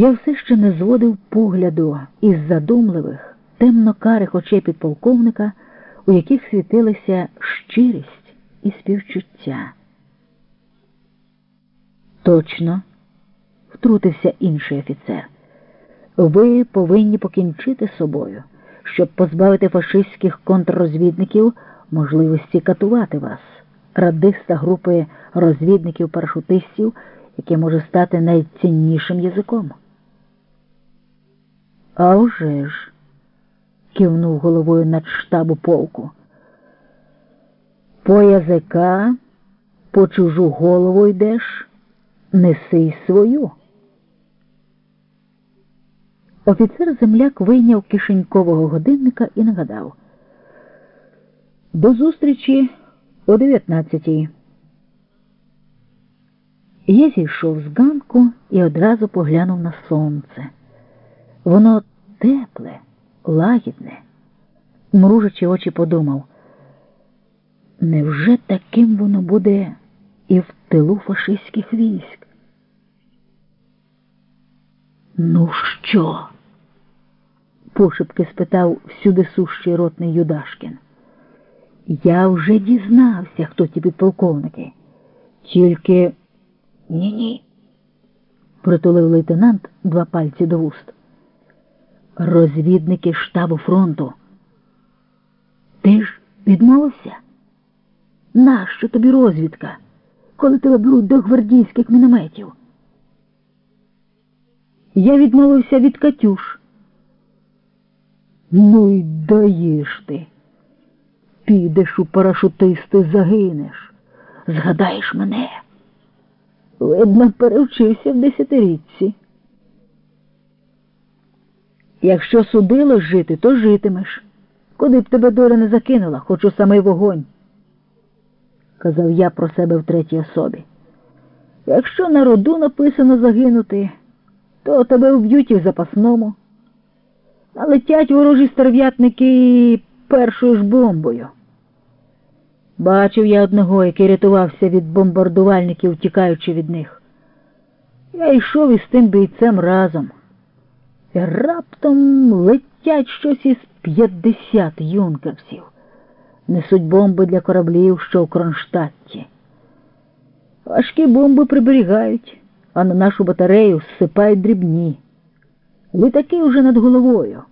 Я все ще не зводив погляду із задумливих, темно-карих очей підполковника, у яких світилася щирість і співчуття. Точно, втрутився інший офіцер. Ви повинні покінчити собою, щоб позбавити фашистських контррозвідників можливості катувати вас, радиста групи розвідників-парашутистів, яке може стати найціннішим язиком. «А вже ж!» – кивнув головою над штабу полку. По язика, по чужу голову йдеш, неси й свою. Офіцер земляк вийняв кишенькового годинника і нагадав. До зустрічі о 19-й. Я зійшов з ганку і одразу поглянув на сонце. Воно тепле, лагідне. Мружачи очі подумав, невже таким воно буде і в тилу фашистських військ? Ну що? пошепки спитав всюди сущий ротний Юдашкін. Я вже дізнався, хто ті підполковники. Тільки ні-ні, притулив лейтенант два пальці до вуст. Розвідники штабу фронту. Ти ж відмовився? Нащо тобі розвідка, коли тебе беруть до гвардійських мінометів? Я відмовився від Катюш. Ну й даєш ти. Підеш у парашутисти, загинеш. Згадаєш мене? Видно, перевчився в десятирічці. Якщо судило жити, то житимеш. Куди б тебе доля не закинула, хоч у самий вогонь, казав я про себе в третій особі. Якщо на роду написано загинути, то тебе вб'ють і в запасному. Налетять ворожі стерв'ятники першою ж бомбою. Бачив я одного, який рятувався від бомбардувальників, тікаючи від них. Я йшов із тим бійцем разом. Раптом летять щось із п'ятдесят юнкерсів, несуть бомби для кораблів, що в Кронштадті. Важкі бомби приберігають, а на нашу батарею зсипають дрібні. Літаки вже над головою,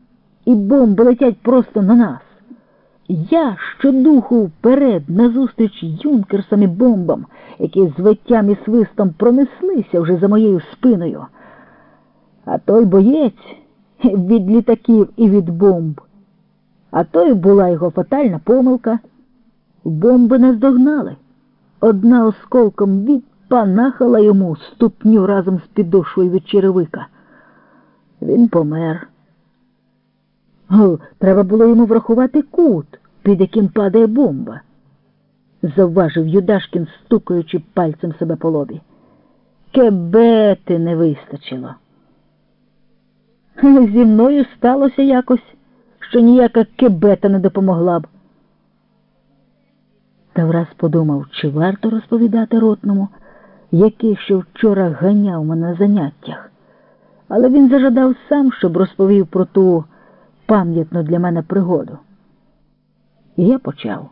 і бомби летять просто на нас. Я щодуху вперед назустріч юнкерсам і бомбам, які з виттям і свистом пронеслися вже за моєю спиною. А той боєць від літаків і від бомб. А то й була його фатальна помилка. Бомби не здогнали. Одна осколком відпанахала йому ступню разом з підошвою від черевика. Він помер. О, треба було йому врахувати кут, під яким падає бомба, завважив Юдашкін, стукаючи пальцем себе по лобі. Кебети не вистачило. Зі мною сталося якось, що ніяка кебета не допомогла б. Та враз подумав, чи варто розповідати ротному, який ще вчора ганяв мене на заняттях. Але він зажадав сам, щоб розповів про ту пам'ятну для мене пригоду. І я почав.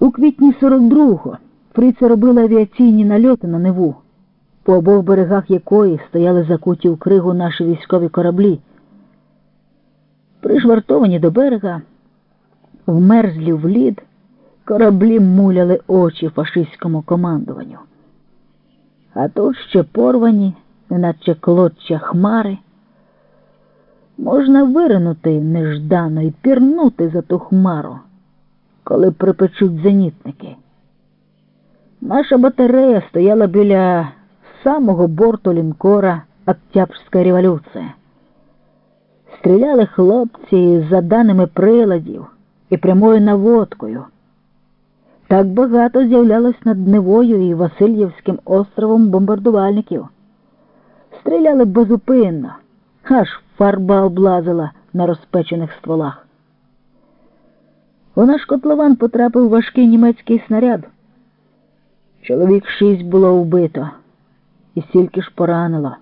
У квітні 42-го фриці робили авіаційні нальоти на Неву, по обох берегах якої стояли закуті в кригу наші військові кораблі. Пришвартовані до берега, вмерзлі в лід, кораблі муляли очі фашистському командуванню. А тут ще порвані, неначе клоччя хмари. Можна виринути неждано і пірнути за ту хмару, коли припечуть зенітники. Наша батарея стояла біля самого борту лінкора Октябрьська революція. Стріляли хлопці з заданими приладів і прямою наводкою. Так багато з'являлось над Невою і Васильєвським островом бомбардувальників. Стріляли безупинно, аж фарба облазила на розпечених стволах. У наш котлован потрапив важкий німецький снаряд. Чоловік шість було вбито і стільки ж поранило.